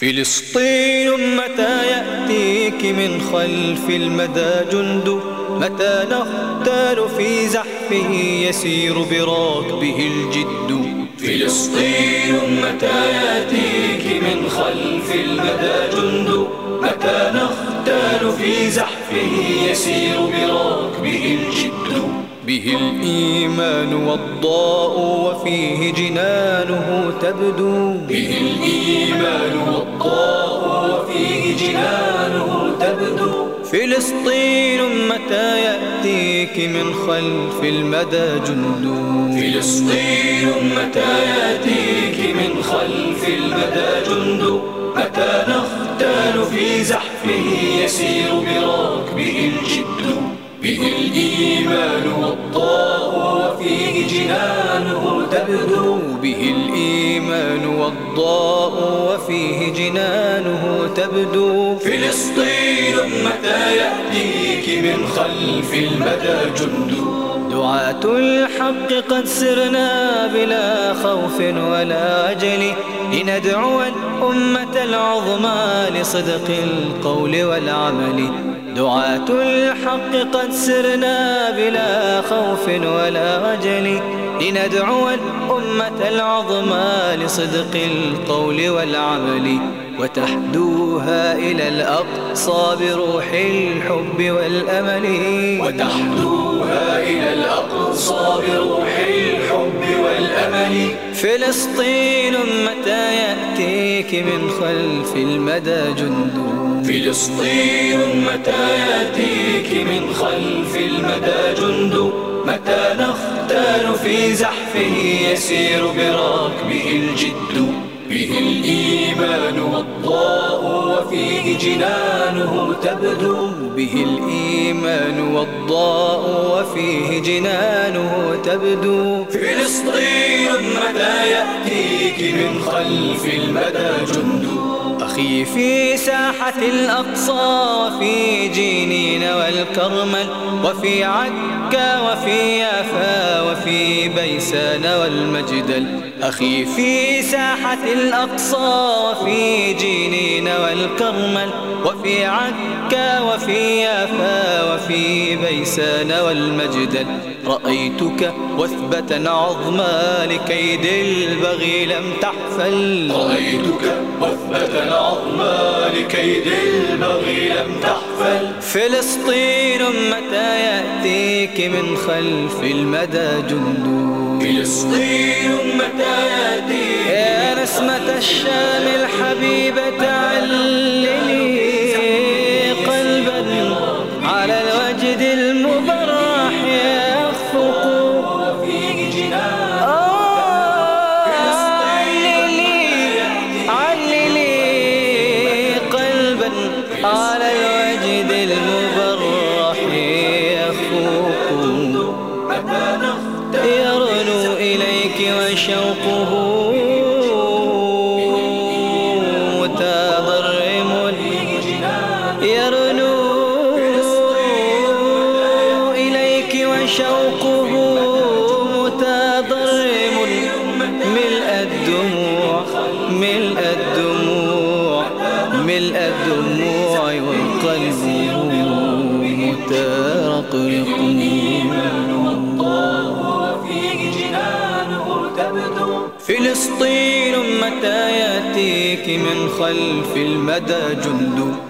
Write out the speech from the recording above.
فلسطين متى يأتيك من خلف المدى جند؟ متى نختال في زحفه يسير براكبه الجد؟ فلسطين متى يأتيك من خلف المدى جند؟ متى نختال في زحفه يسير به الإيمان والضاء وفيه جنانه تبدو. به الإيمان والضاء وفيه جنانه تبدو. فلسطين متى يأتيك من خلف المدى جند؟ فلسطين متى يأتيك من خلف المدى جند؟ متى نختال في زحفه يسير الجد به الإيمان والضاء وفيه جنانه تبدو به الإيمان والضاء وفيه جنانه تبدو. فلسطين متى يأتيك من خلف المدى جند؟ دعاة الحق قد سرنا بلا خوف ولا عجل لندعو الأمة العظمى لصدق القول والعمل. دعاة الحق قد سرنا بلا خوف ولا عجل لندعو الأمة العظمى لصدق القول والعمل. وتحدوها إلى الأقصى بروح الحب والأمل. وتحدوها إلى الأقصى بروح الحب والأمل. فلسطين متى يأتيك من خلف المدى جند؟ فلسطين متى يأتيك من خلف المدى جند؟ متى نختال في زحفه يسير براكبه الجد؟ به الإيمان والضاء وفيه جنانه تبدو به الإيمان والضاء وفيه جنانه تبدو فلسطين متى يأتيك من خلف المدى جند أخي في ساحة الأقصى وفي جينين والكرمل وفي عكا وفي يافا وفي بيسان والمجدل. أخي في ساحة الأقصى وفي جينين والكرمل وفي عكا وفي يافا وفي بيسان والمجدل. رأيتك وثبة عظمى لكيد البغي لم تحفل. رأيتك وثبة عظمى لكيد البغي لم تحفل. فلسطين متى يأتيك من خلف المدى جند فلسطين متى يأتيك يا نسمة الشام الحبيبة عللي على الوجد المبرح نختال يرنو إليك وشوقه فلسطين متى يأتيك من خلف المدى جند؟